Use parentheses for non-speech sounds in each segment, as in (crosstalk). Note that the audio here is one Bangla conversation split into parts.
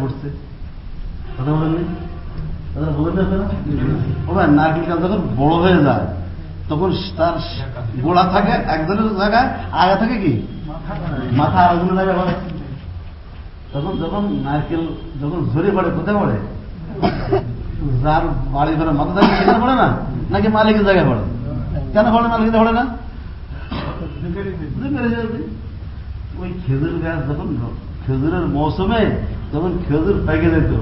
পড়ছে। কথা বলেননি কথা বলেন না ও ভাই নারকেল যখন বড় হয়ে যায় তখন তার গোড়া থাকে একজনের জায়গায় আগে থাকে কি? মাথা জায়গায় তখন যখন নারকেল যখন ঝরে পড়ে কোথায় পড়ে? যার বাড়ি ঘরে মাথা থাকে সেখানে পড়ে না? নাকি মালিকের জায়গায় পড়ে? কেন পড়ে মালিকের পড়ে না? ওই খেজুর গাছ যখন খেজুরের মৌসুমে যখন খেজুর পেকে যেত,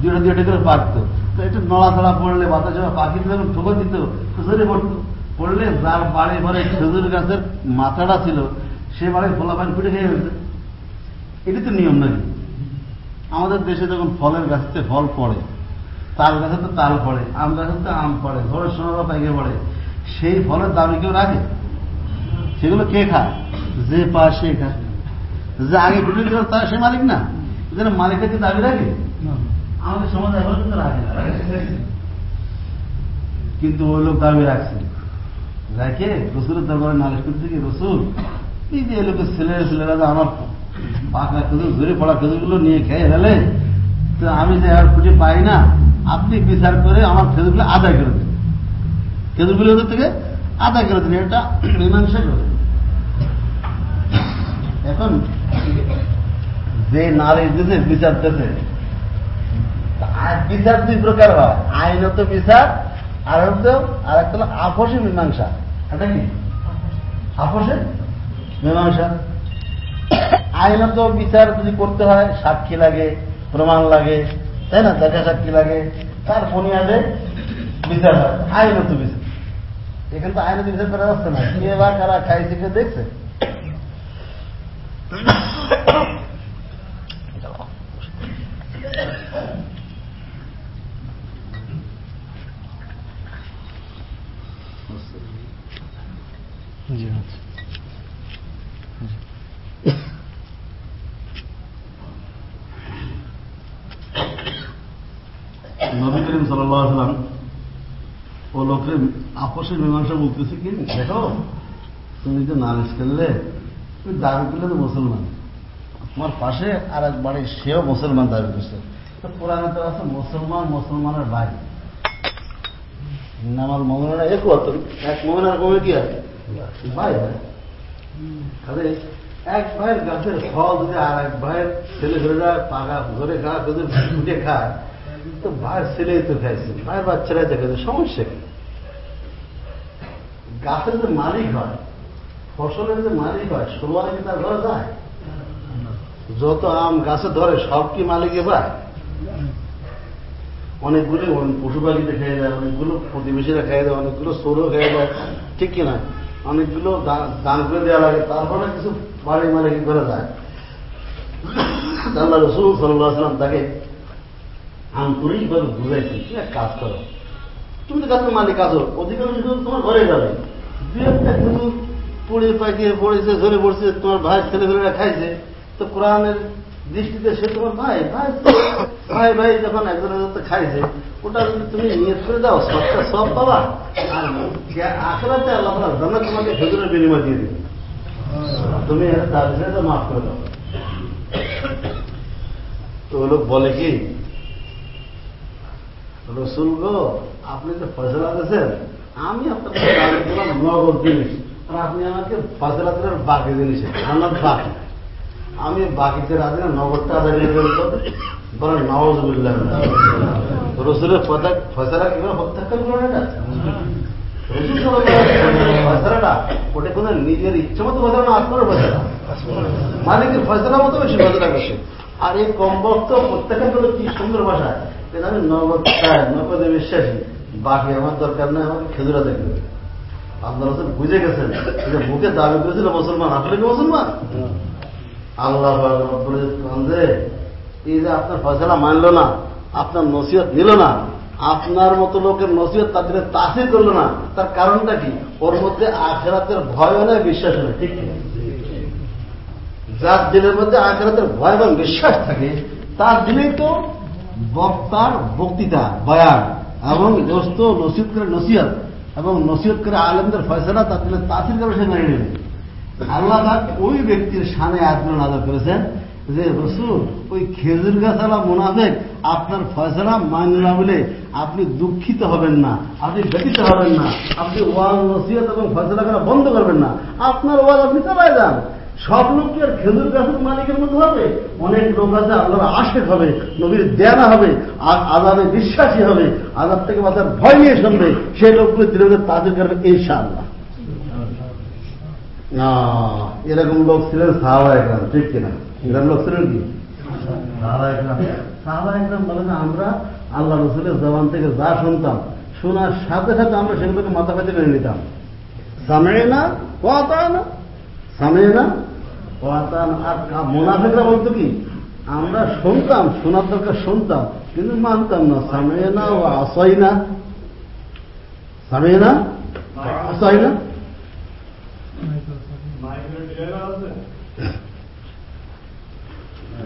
দুটা দুটা করে পাকতো। তো একটু নড়াচড়া পড়লে, বাতাস পাখি যখন ঠোকা দিত খেজুরে পড়তো। পড়লে যার বাড়ি ঘরে খেজুর গাছের মাথাটা ছিল, সে বাড়ির ফলা পানি ফুটে খেয়ে ফেলছে এটি তো নিয়ম নাকি আমাদের দেশে যখন ফলের গাছতে ফল পড়ে, তাল গাছে তো তাল পড়ে, আম গাছে তো আম পড়ে সময় বা পাইকে পড়ে, সেই ফলের দামে কেউ রাখে? সেগুলো কে খায়? যে পা সে খায়। যে আগে ভিডিও তার সে মালিক না। যেন মালিকের কি দাবি রাখে? আমাদের সমাজ এখন কিন্তু রাখে না। কিন্তু ওই লোক দাবি রাখছে। রাখে রসুলের দরবারে নালিশ করতে কি রসুল এই যে এই লোকের ছেলেরা ছেলেরা যে আমার পাকা খেজুর ধরে পড়া খেজুরগুলো নিয়ে খেয়ে ফেলে তো আমি যে আর খুঁজে পাই না আপনি বিচার করে আমার খেজুরগুলো আদায় করে দিন। খেজুরগুলো ওদের থেকে? আদায় করে দিন এটা মীমাংসা করে এখন যে নারী দিতে বিচার দিতে বিচার দুই প্রকার হয়। আইনত বিচার, আর হচ্ছে, আর একটা হলো আপসে মীমাংসা। এটা কি? আপসে মীমাংসা। আইনত বিচার যদি করতে হয়, সাক্ষী লাগে, প্রমাণ লাগে, তাই না? দেখা সাক্ষী লাগে, তার বুনিয়াদে বিচার হয়, আইনত বিচার। এখানে তো আইনত বিচার করা যাচ্ছে না কারা খাইছে দেখছে জি আচ্ছা নবী করিম সাল্লাম ও লোকের আপসের মীমাংসা বলতেছে কি? দেখো, তুমি যে নালিশ করলে, তুমি দাবি করলে তো মুসলমান। তোমার পাশে আর এক বাড়ি, সেও মুসলমান দাবি করছে। তো কোরআনে তো আছে, মুসলমান মুসলমানের ভাই। নামাল মমিনা এক এক মমিনার কমে কি আছে ভাই তাহলে এক ভাইয়ের গাছের ফল যদি আর এক ভাইয়ের ছেলে ধরে যায় পাকা ধরে খা ফুটে খায়, তো ভাইয়ের ছেলেই তো খাইছে। ভাইয়ের বাচ্চারাই তো খাইছে, সমস্যা কি? গাছের যে মালিক হয়, ফসলের যে মালিক হয় সবাই কি তার ঘরে যায়? যত আম গাছে ধরে, সব কি মালিকে পায়? অনেকগুলো পশু পাখিতে খেয়ে যায় অনেকগুলো প্রতিবেশীরা খেয়ে দেয়, অনেকগুলো সৌরও খেয়ে যায় ঠিক কিনা অনেকগুলো দান- করে দেওয়া লাগে তারপরে কিছু বাড়ি মালিক করে যায়? আল্লাহ রসুল সাল্লাম তাকে আন্তরিকভাবে বুঝাইছি তুমি কাজ করো, তুমি তো গাছের মালিক আছো, অধিকাংশ তোমার ঘরে যাবে। দু একটা কিন্তু পড়ে পাইকে পড়েছে, ঝরে পড়ছে, তোমার ভাই ছেলেপেলেরা খাইছে তো কোরআনের দৃষ্টিতে সে তোমার ভাই ভাই ভাই ভাই যখন একজন খাইছে, ওটা তুমি নিয়ত করে দাও, সবটা সব পাবা। আর আখেরাতে আল্লাহ জান্নাত তোমাকে খেজুরের বিনিময় দিয়ে দিবে। তুমি তার বিষয়ে মাফ করে দাও। তো লোক বলে কি, রসুল গো, আপনি যে ফয়সলা দিয়েছেন আমি আপনাকে (coughs) নগদ জিনিস। আর আপনি আমাকে দিলেন বাকি জিনিসে আমার বাকি। আমি বাকিতে না নগদটা আদায় ফেলতো বলেন নওয়াজ রসুলের ফয়সলা কীভাবে প্রত্যাখ্যান করলেন এটা? রসুল ওটা কোনো নিজের ইচ্ছে মতো ফয়সলা না আপনার ফয়সলা মালিকের ফয়সলা মতো বেশি ফয়সলা করছে আর এই কম বক্ত প্রত্যাখ্যান কি সুন্দর ভাষা। আমি নগদ চাই নগদে বিশ্বাসী। বাকি আমার দরকার নেই আমাকে খেজুরা দেখবে। আল্লাহ রসুল বুঝে গেছেন যে মুখে দাবি করেছিল মুসলমান আসলে কি মুসলমান? আল্লাহ যে এই যে আপনার ফসলা মানলো না, আপনার নসিহত নিল না, আপনার মতো লোকের নসিহত তাদের তাসির করল না, তার কারণটা কি? ওর মধ্যে আখেরাতের ভয় নেই বিশ্বাস নেই, ঠিক যার দিনের মধ্যে আখেরাতের ভয় এবং বিশ্বাস থাকে, তার দিনেই তো বক্তার বক্তৃতা, বয়ান। এবং দোস্ত নসিহত করে নসিহত, এবং নসিহত করে আলমদের ফয়সলা তার দিনে তাসির করে সে মেনে নেবে আল্লাহ ওই ব্যক্তির সামনে আত্মীয় নাজর করেছেন যে, রসুল, ওই খেজুর গাছালা মুনাফেক আপনার ফয়সলা মানল বলে আপনি দুঃখিত হবেন না, আপনি ব্যতীত হবেন না, আপনি ওয়াজ, নসিহত এবং ফয়সলা করা বন্ধ করবেন না। আপনার ওয়াজ আপনি চালায় যান। সব লোক কি আর খেজুর গাছের মালিকের মতো হবে। অনেক লোক আছে, আল্লাহর আশেক হবে, নবীর দেয়ানা হবে, আর আজাবে বিশ্বাসী হবে আজাব থেকে বাঁচার ভয় নিয়ে শুনবে। সেই লোকগুলো ধীরে তাদের করবে ইনশাআল্লাহ। না, এরকম লোক ছিলেন সাহাবা একরাম, ঠিক কিনা? এরকম লোক ছিলেন কি? সাহাবা একরাম। বলে না আমরা আল্লাহ রসুলের জবান থেকে যা শুনতাম, শোনার সাথে সাথে আমরা সেগুলোকে মাথা পেতে মেনে নিতাম। সামে না কথা না সামে না আর মোনাফেকরা বলতো কি, আমরা শুনতাম শোনার দরকার শুনতাম, কিন্তু মানতাম না। সামে না ও আসই না সামে না আসই না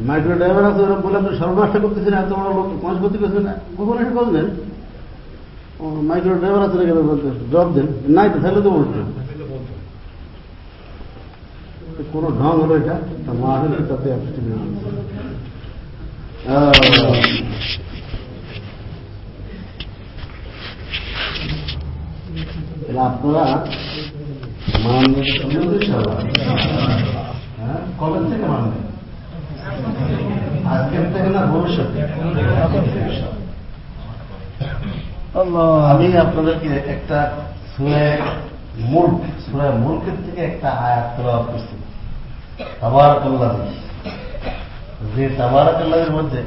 মাইক্রো ড্রাইভার আছে, ওরা বলে আপনি সর্বনাশটা করতেছেন এত বড় লোক পাঁচ গতি করছেন কখন এটা করবেন মাইক্রো ড্রাইভার আছে নাকি বলতে জব দেন। নাই তো, তাহলে তো বলতো কোনো ঢং হলো এটা তা তাতে আপনারা হ্যাঁ? কবে থেকে মানবেন? আজকের থেকে না ভবিষ্যতে আমি আপনাদেরকে একটা সুরে মুল্ক সুরে মুল্কের থেকে একটা আয়াত তোলা করছি তাবারাকাল্লাহ যে তাবারাকাল্লাহের মধ্যে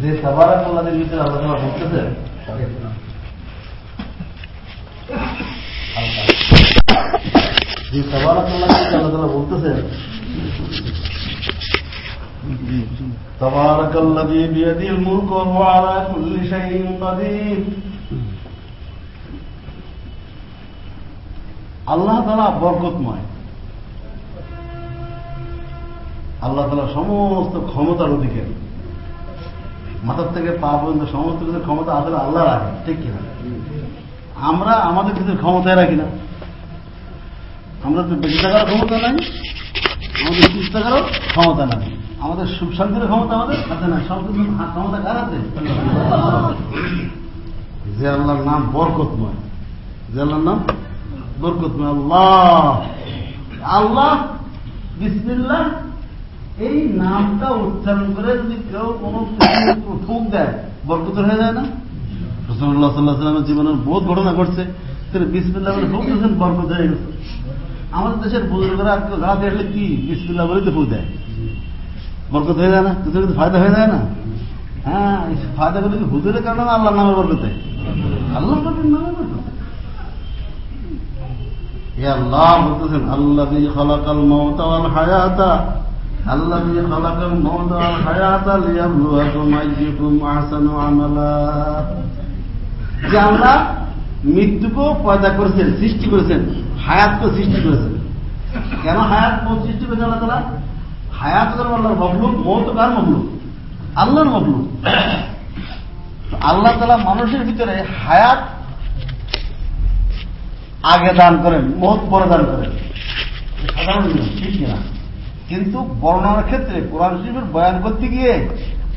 যে তাবারাকাল্লাহের ভিতরে আলোচনা করতেছে যে তাবারাকাল্লাহকে আল্লাহ তাআলা বলতেছেন تبارك الذي بيده الملك وهو على كل شيء قدير আল্লাহ তালা বরকতময়। আল্লাহ তালা সমস্ত ক্ষমতার অধিকারী। মাথার থেকে পা পর্যন্ত সমস্ত কিছুর ক্ষমতা আসলে আল্লাহ রাখে, ঠিক কিনা? আমরা আমাদের কিছুর ক্ষমতায় রাখি না। আমরা তো বেঁচে থাকার ক্ষমতা নাই, আমাদের সুস্থ থাকারও ক্ষমতা নাই। আমাদের সুখ শান্তির ক্ষমতা আমাদের হাতে নাই। সব কিছু ক্ষমতা কার হাতে? যে আল্লাহর নাম বরকতময়। যে আল্লাহর নাম বরকতময় আল্লাহ। আল্লাহ, বিসমিল্লাহ, এই নামটা উচ্চারণ করে যদি কেউ কোনো ফুক দেয় বরকত হয়ে যায় না? রসুল্লাহ সাল্লাহ সাল্লামের জীবনের বহুত ঘটনা ঘটছে। তিনি বিসমিল্লাহ বলে ফুক দিয়েছেন, বরকত হয়ে গেছে। আমাদের দেশের বুজুর্গরা গাড়াতে আসলে কি বিসমিল্লাহ বলে তো ফুক দেয়। বরকত হয়ে যায় না? কিছু কিন্তু ফায়দা হয়ে যায় না? হ্যাঁ ফায়দা গুলো কি হুজুরের কারণে আল্লাহ নামের বরকতে আল্লাহ নামের আল্লাহ বলতেছেন আল্লাহ খলাকাল মৌতা ওয়াল হায়াতা। আল্লাহ খলাকাল মৌতা ওয়াল হায়াতা যে আল্লাহ মৃত্যুকেও পয়দা করেছেন, সৃষ্টি করেছেন, হায়াতকেও সৃষ্টি করেছেন। কেন হায়াত সৃষ্টি করেছেন আল্লাহ তালা হায়াত আল্লাহর মবলুক মৌত কার মবলুক আল্লাহর মবলুক আল্লাহ তালা মানুষের ভিতরে হায়াত আগে দান করেন মহৎ পরে দান করেন। সাধারণ ঠিক কিনা? কিন্তু বর্ণনার ক্ষেত্রে কোরআন শরীফের বয়ান করতে গিয়ে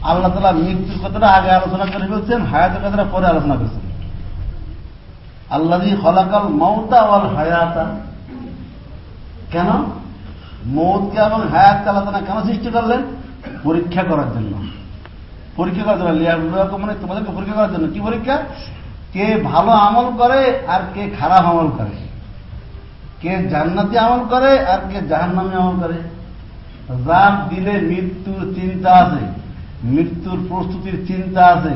আল্লাহ তালা মৃত্যুর কথাটা আগে আলোচনা করে ফেলছেন, হায়াতের কথাটা পরে আলোচনা করছেন। আল্লাহ হলাকাল মৌতা ওয়াল হায়াতা। কেন? মৌতকে এবং হায়াতকে আল্লাহ তালা কেন সৃষ্টি করলেন? পরীক্ষা করার জন্য। পরীক্ষা করার জন্য। লিয়াবুল্লাহ মানে তোমাদেরকে পরীক্ষা করার জন্য। কি পরীক্ষা? কে ভালো আমল করে আর কে খারাপ আমল করে। কে জান্নাতি আমল করে আর কে জাহান্নামি আমল করে। যার দিলে মৃত্যুর চিন্তা আছে, মৃত্যুর প্রস্তুতির চিন্তা আছে।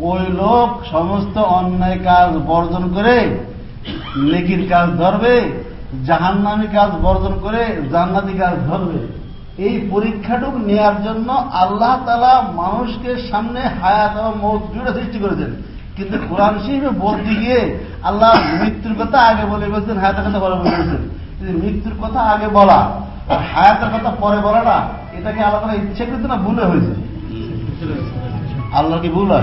ওই লোক সমস্ত অন্যায় কাজ বর্জন করে, নেকির কাজ ধরবে, জাহান্নামি কাজ বর্জন করে জান্নাতি কাজ ধরবে। এই পরীক্ষাটুক নেওয়ার জন্য আল্লাহ তালা মানুষকে সামনে হায়াত মৌত জুড়ে সৃষ্টি করেছেন। কিন্তু কোরআন শরীফে বলতে গিয়ে আল্লাহ মৃত্যুর কথা আগে বলে বলছেন হায়াতের কথা পরে বলেছেন মৃত্যুর কথা আগে বলা আর হায়াতের কথা পরে বলাটা এটাকে আল্লাহ তালা ইচ্ছে করতে না ভুলে হয়েছে? আল্লাহ কি ভুল হয়?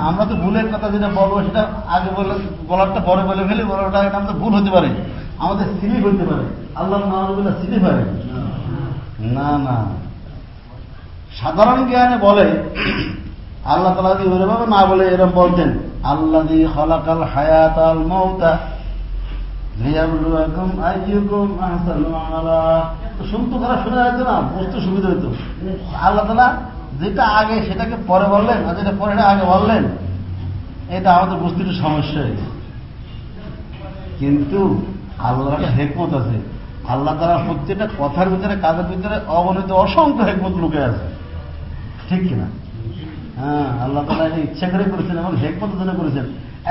আমরা তো ভুলের কথা যেটা বলব, সেটা আগে বলে, বলারটা পরে বলে ফেলি বলাটা এটা আমাদের ভুল হতে পারে। আমাদের স্লিপ হতে পারে। আল্লাহ নাহবুল্লাহ স্লিপ হয়। না না। সাধারণ জ্ঞানে বলে আল্লাহ তালা যদি ওইভাবে না বলে এরকম বলতেন আল্লাহ দি হলাকাল হায়াত আল মৌতা শুনতো খারাপ শোনা যেত না, বুঝতে সুবিধা হতো আল্লাহ তালা যেটা আগে সেটাকে পরে বললেন আর যেটা পরে আগে বললেন, এটা আমাদের বুঝতে একটু সমস্যা কিন্তু আল্লাহর একটা হেকমত আছে। আল্লাহ তারা প্রত্যেকটা কথার ভিতরে, কাজের ভিতরে অগণিত অসংখ্য হেকমত লুকে আছে। ঠিক কিনা? হ্যাঁ আল্লাহ তালা এটা ইচ্ছা করে করেছেন এবং হেকমত জন্য করেছেন।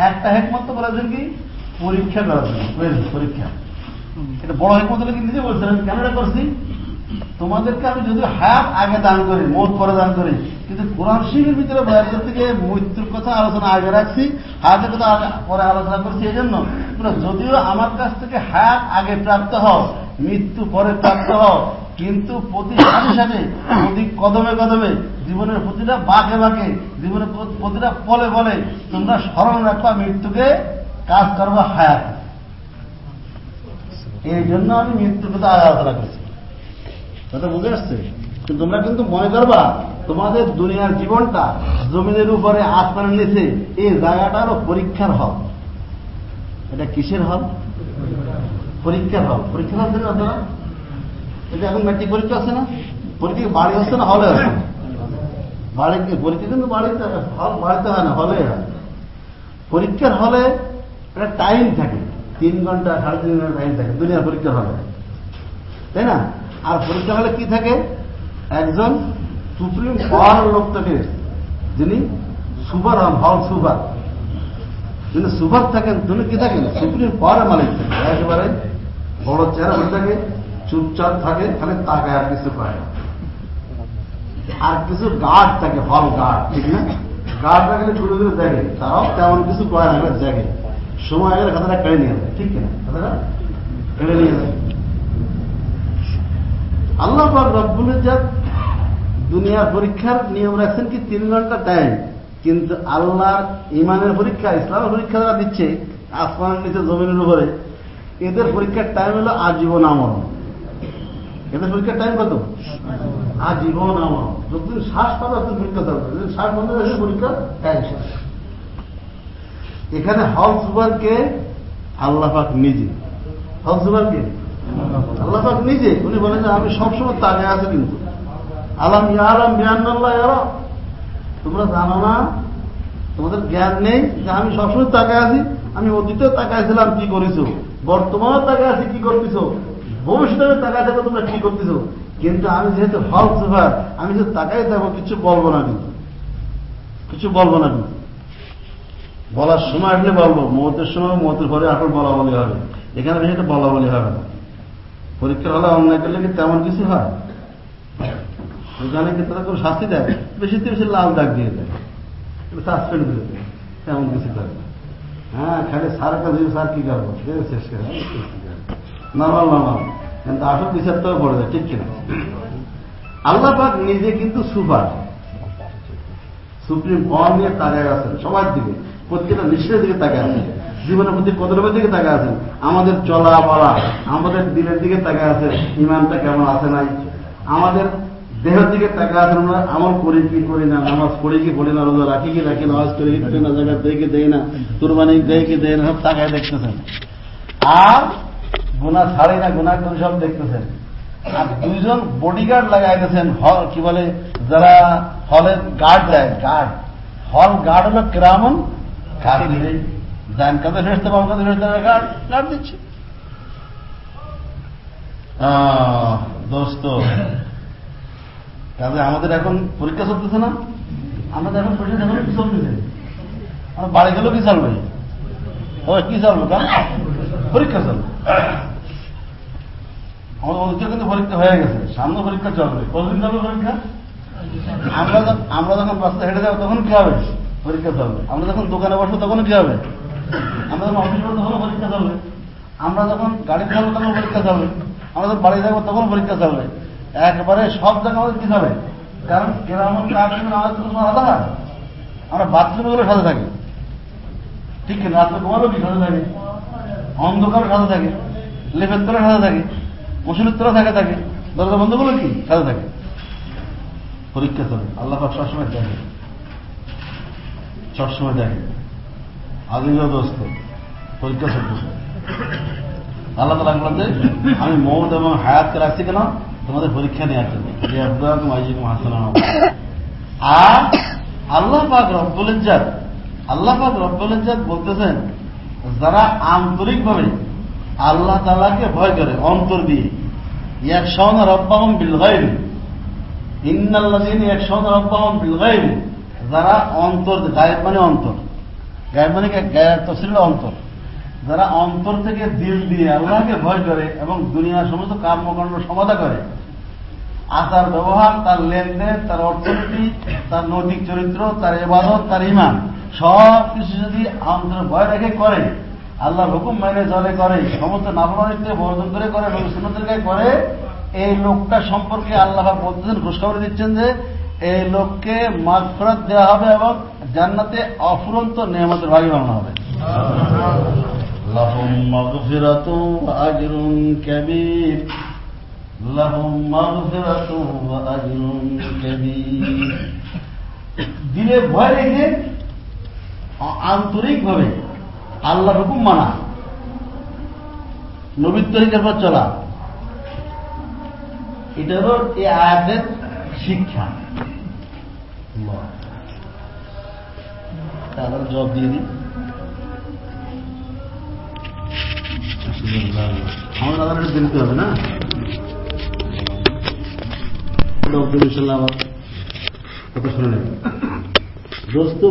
একটা হেকমত তো বলেছেন কি? পরীক্ষা করার জন্য। পরীক্ষা। এটা বড় হেকমত হলে কি নিজে বলছেন, আমি কেন এটা করছি? তোমাদেরকে আমি যদি হায়াত আগে দান করি, মত পরে দান করি, কিন্তু কোরআন শিখের ভিতরে বয়াতের থেকে মৃত্যুর কথা আলোচনা আগে রাখছি, হায়াতের কথা পরে আলোচনা করছি এই জন্য যদিও আমার কাছ থেকে হায়াত আগে প্রাপ্ত হও, মৃত্যু পরে প্রাপ্ত হও কিন্তু প্রতি সাথে সাথে প্রতি কদমে কদমে জীবনের প্রতিটা বাঁকে বাঁকে, জীবনের প্রতিটা পলে বলে তোমরা স্মরণ রাখবা মৃত্যুকে কাজ করবা হায়াত। এই জন্য আমি মৃত্যুর কথা আলোচনা করছি। কথা বুঝে আসছে? তোমরা কিন্তু মনে করবা, তোমাদের দুনিয়ার জীবনটা জমিনের উপরে আসমানের নিচে, এই জায়গাটারও পরীক্ষার হল। এটা কিসের হল? পরীক্ষার হল। পরীক্ষার হল এটা এখন ম্যাট্রিক পরীক্ষা আছে না? পরীক্ষা বাড়ি হচ্ছে না হলে আছে বাড়ি পরীক্ষা কিন্তু বাড়িতে বাড়িতে হয় না হলে হয়। পরীক্ষার হলে একটা টাইম থাকে। তিন ঘণ্টা, সাড়ে তিন ঘণ্টা টাইম থাকে। দুনিয়ার পরীক্ষার হলে। তাই না? আর পরীক্ষা হলে কি থাকে? একজন সুপ্রিম পাওয়ার লোক থাকে, যিনি সুপার হন, হল সুপার যিনি সুপার থাকেন, তিনি কি থাকেন? সুপ্রিম পাওয়ারের মালিক থাকেন। একেবারে বড় চেহারা হয়ে থাকে। চুপচাপ থাকে খালি তাকায় আর কিছু পায় আর কিছু গার্ড থাকে হল গার্ড ঠিক না? গার্ড রাখলে ঘুরে ঘুরে দেখে তারাও তেমন কিছু করে না দেখে সময় গেলে খাতাটা কেড়ে নিয়ে যায় ঠিক কিনা? খাতাটা কেড়ে নিয়ে যায় আল্লাহ রব্বুল ইজ্জাত দুনিয়ার পরীক্ষার নিয়ম রাখছেন কি তিন ঘণ্টা টাইম কিন্তু আল্লাহর ইমানের পরীক্ষা, ইসলামের পরীক্ষা যারা দিচ্ছে, আসমানের নিচে জমিনের উপরে, এদের পরীক্ষার টাইম হলো আজীবন আমরণ এদের পরীক্ষার টাইম কত? আজীবন আমরণ যতদিন শ্বাস পাবে ততদিন পরীক্ষা চলবে যদি শ্বাস বন্ধ হয়ে পরীক্ষা টাইম শেষ। এখানে হল সুবারকে আল্লাহ পাক নিজে। হল সুবারকে আল্লাহ পাক নিজে। উনি বলেন যে, আমি সবসময় তাকে আছি কিন্তু। আলাম ইয়ারাম বিয়ান্নাল্লাহ ইয়ারা। তোমরা জানো না, তোমাদের জ্ঞান নেই যে আমি সবসময় তাকে আছি। আমি অতীতেও তাকাইছিলাম কি করেছ? বর্তমানেও তাকে আছি, কি করতেছো? ভবিষ্যতে তাকাই থাকো তোমরা কি করতেছো? কিন্তু আমি যেহেতু হল সুপার আমি যেহেতু তাকাই থাকব কিছু বলব না কিন্তু কিছু বলব না কিন্তু বলার সময় আসলে বলব মতের সময় মতের পরে এখন বলা বলি হবে এখানে বেশি একটা বলা বলি হবে না। পরীক্ষার হলে অন্যায় করলে কি তেমন কিছু হয়? ওখানে কি তারা কোনো শাস্তি দেয়? বেশি তো বেশি লাল দাগ দিয়ে দেয়। সাসপেন্ড দিয়ে দেয়। তেমন কিছু করে না। হ্যাঁ খালি সার কাছে স্যার কি করব? শেষ করে নর্মাল নর্মাল। কিন্তু আসল বিচার তো পড়ে যায় ঠিক কিনা? আল্লাহ পাক নিজে কিন্তু সুপার। সুপ্রিম পাওয়ার নিয়ে তাকায় আছেন, সবার দিকে, প্রত্যেকটা নিশ্চয়ের দিকে তাকায় আছেন। জীবনের প্রতি কদরবের দিকে তাকায় আছেন? আমাদের চলা বলা আমাদের দিলের দিকে তাকায় আছেন, ইমানটা কেমন আছে নাই? আমাদের দেহের দিকে তাকায় আছেন আমরা আমল করি কি করি না, নামাজ পড়ি কি পড়ি না, রোজা রাখি কি রাখি নামাজ করি কি করি না জায়গা দেয় কি দেয় না, কুরবানি দেয় কি দেয় না, সব তাকায় দেখতেছেন। আর গুণা ছাড়ি না গুণা করে সব দেখতেছেন? আর দুইজন বডিগার্ড লাগাইতেছেন হল কি বলে যারা হলের গার্ড দেয় গার্ড হল গার্ড হলো কেরামন কাঁধে ফেরতে বাম কাঁধে ফেরতে গার্ড গার্ড দিচ্ছে। দোস্ত কাজে আমাদের এখন পরীক্ষা চলতেছে না? আমাদের এখন পরীক্ষা এখন কি চলতেছে। আমার বাড়ি গেলেও কি চলবে? ও কি চলবে কারণ পরীক্ষা চলবে আমাদের অতীতে কিন্তু পরীক্ষা হয়ে গেছে। সামনে পরীক্ষা চলবে। কতদিন চলবে পরীক্ষা? আমরা আমরা যখন রাস্তা হেঁটে যাব, তখন কি হবে? পরীক্ষা চলবে। আমরা যখন দোকানে বসবো, তখন কি হবে? আমরা যখন অফিস করব তখন পরীক্ষা চলবে। আমরা যখন গাড়ি চালাবো তখন পরীক্ষা চলবে। আমরা যখন বাড়ি যাব তখন পরীক্ষা চলবে। একবারে সব জায়গায় আমাদের কি হবে। কারণ কাশ্মীর আমাদের কোনো আলাদা। আমরা বাথরুমে গুলো সাথে থাকি। ঠিক কিনা রাত্রে ঘুমালো কি সাথে থাকে? অন্ধকার সাথে থাকে, লেপের সাথে থাকে তোলা থাকে থাকে দরজা বন্ধ করল কি? সাথে থাকে। পরীক্ষা চলে আল্লাহ সবসময় দেখে সবসময় দেখে আদিবা দোস্ত, পরীক্ষা চলতেছে আল্লাহ তালা বলেন যে, আমি মৌত এবং হায়াতকে রাখছি কেন? তোমাদের পরীক্ষা নেওয়ার জন্য। হাসান আর আল্লাহ পাক রব্বুল ইজ্জাত, আল্লাহ পাক রব্বুল ইজ্জাত বলতেছেন যারা আন্তরিকভাবে আল্লাহ তালাকে ভয় করে, অন্তর দিয়ে এক সহন রব্বাহম বিল গায়ব। ইন্নাল্লাযীন এক সহন রব্বাহম বিল গায়ব। যারা অন্তর, গায়েব মানে অন্তর। গায়েব মানে তফসিল অন্তর। যারা অন্তর থেকে দিল দিয়ে আল্লাহকে ভয় করে এবং দুনিয়ার সমস্ত কর্মকাণ্ড সমাধা করে আচার ব্যবহার তার লেনদেন, তার অর্থনীতি, তার নৈতিক চরিত্র, তার এবাদত তার ইমান সব কিছু যদি আমাদের ভয় রেখে করে আল্লাহ হুকুম মেনে জলে করে সমস্ত নাফরমানিতে বর্জন করে করে এবং করে এই লোকটা সম্পর্কে আল্লাহ বলতেছেন খুশখবর দিচ্ছেন যে এই লোককে মাগফরত দেওয়া হবে এবং জান্নাতে অফুরন্ত নিয়ামতের ভাগে বানানো হবে। লাহুম মাগফিরাতু আজরুন কাবীর। লাহুম মাগফিরাতু আজরুন কাবীর। দিলে ভয় রেখে আন্তরিক ভাবে আল্লাহ হুকুম মানা। নবীর তরিকার পর চলা। এটা হল এই আয়াতের শিক্ষা। তারপর জবাব দিয়ে দিই। আমার দাদার একটু দিতে হবে না? আবার দোস্ত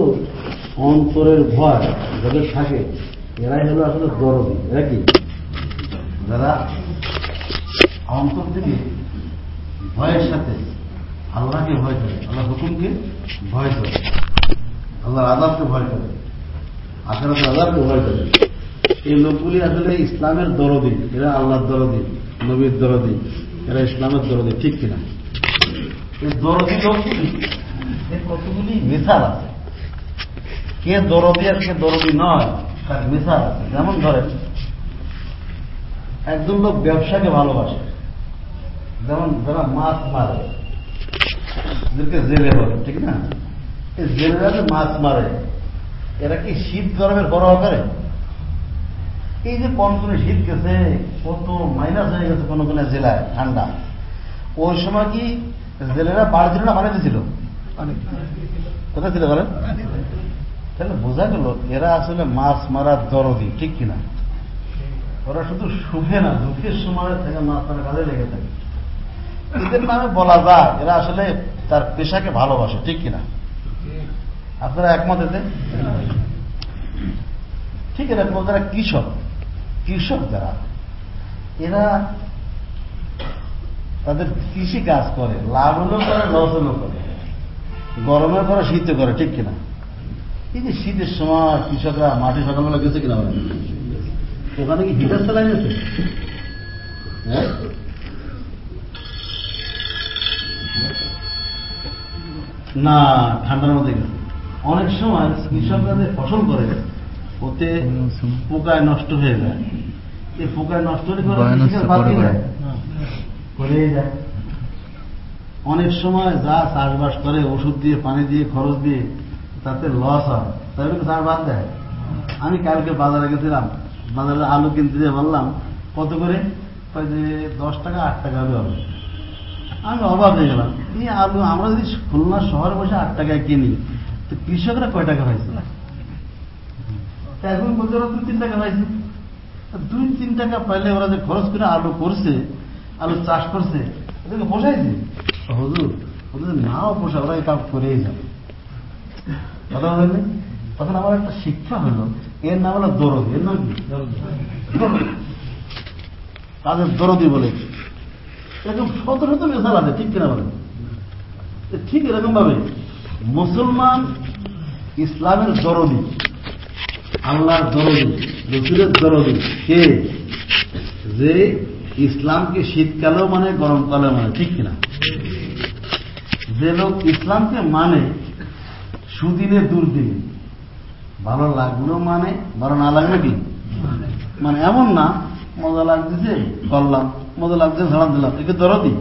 অন্তরের ভয় যাদের থাকে, এরাই হলো আসলে দরদি এরা কি? যারা অন্তর থেকে ভয়ের সাথে আল্লাহকে ভয় করে আল্লাহ হুকুমকে ভয় করে, আল্লাহর আদাবকে ভয় করে, আখেরাতের আদাবকে ভয় করে। এই লোকগুলি আসলে ইসলামের দরদি, এরা আল্লাহর দরদি, নবীর দরদি, এরা ইসলামের দরদি, ঠিক কিনা? এই দরদি এর কতগুলি মিসাল আছে? কে দরদি আর কে দরদি নয় তার মিসাল আছে। যেমন ধরেন একজন লোক ব্যবসাকে ভালোবাসে যেমন যারা মাছ মারে যাদেরকে জেলে বলে ঠিক না? এই জেলেরা মাছ মারে এরা কি শীত গরমের বড় করে এই যে কনকনে শীত গেছে কত মাইনাস হয়ে গেছে কোনো কোনো জেলায় ঠান্ডা। ওই সময় কি জেলেরা বাড়ি ছিল না বানিয়ে ছিল? কোথায় ছিল বলেন? তাহলে বোঝা গেল এরা আসলে মাছ মারার দরদি, ঠিক কিনা? ওরা শুধু সুখে না, দুঃখের সময় থেকে মাছ মারার কাজে লেগে থাকে। এদের নামে বলা যায়, এরা আসলে তার পেশাকে ভালোবাসে, ঠিক কিনা? আপনারা একমত এতে? ঠিক এরকম যারা কৃষক কৃষক যারা, এরা তাদের কৃষি কাজ করে, লাভ হলেও করে লস হলেও করে গরমের পরে শীতে করে, ঠিক কিনা? এই যে শীতের সময় কৃষকরা মাঠে সকালবেলা গেছে কিনা ওখানে কি হিটার চালাই গেছে? হ্যাঁ? না ঠান্ডার মধ্যে গেছে। অনেক সময় কৃষকরা যে ফসল করে ওতে পোকায় নষ্ট হয়ে যায়। এই পোকায় নষ্ট হলে করে যায়। অনেক সময় যা চাষবাস করে ওষুধ দিয়ে পানি দিয়ে খরচ দিয়ে তাতে লস হয়। তাহলে তার বাদ দেয়। আমি কালকে বাজারে গেছিলাম। বাজারে আলু কিনতে দিয়ে বললাম, কত করে? যে, দশ টাকা, আট টাকা হলে হবে। আমি অবাক হয়ে গেলাম। এই আলু আমরা যদি খুলনা শহরে বসে আট টাকায় কিনি, তো কৃষকরা কয় টাকা পাইছে? এখন বলছে, ওরা দুই তিন টাকা পাইছে। দুই তিন টাকা পাইলে ওরা যে খরচ করে আলু করছে, আলু চাষ করছে, এদেরকে পোষাইছে? হুজুর, ওদের নাও পোষা ওরা এই কাজ করেই যাবে। কথা তখন আমার একটা শিক্ষা এর নাম হলো দরদি। এর নাম কি? তাদের দরদি। এরকম শত শত মেশাল আছে, ঠিক কিনা ঠিক এরকম ভাবে, মুসলমান ইসলামের দরদি, আল্লাহর দরদি, রসুলের দরদি, কে? যে ইসলামকে শীতকালেও মানে গরমকালেও মানে ঠিক কিনা? যে লোক ইসলামকে মানে সুদিনে দুর্দিনে ভালো লাগল মানে ভালো না লাগল কি? মানে এমন না, মজা লাগতেছে, করলাম, মজা লাগছে ছাড়া দিলাম একে দরদি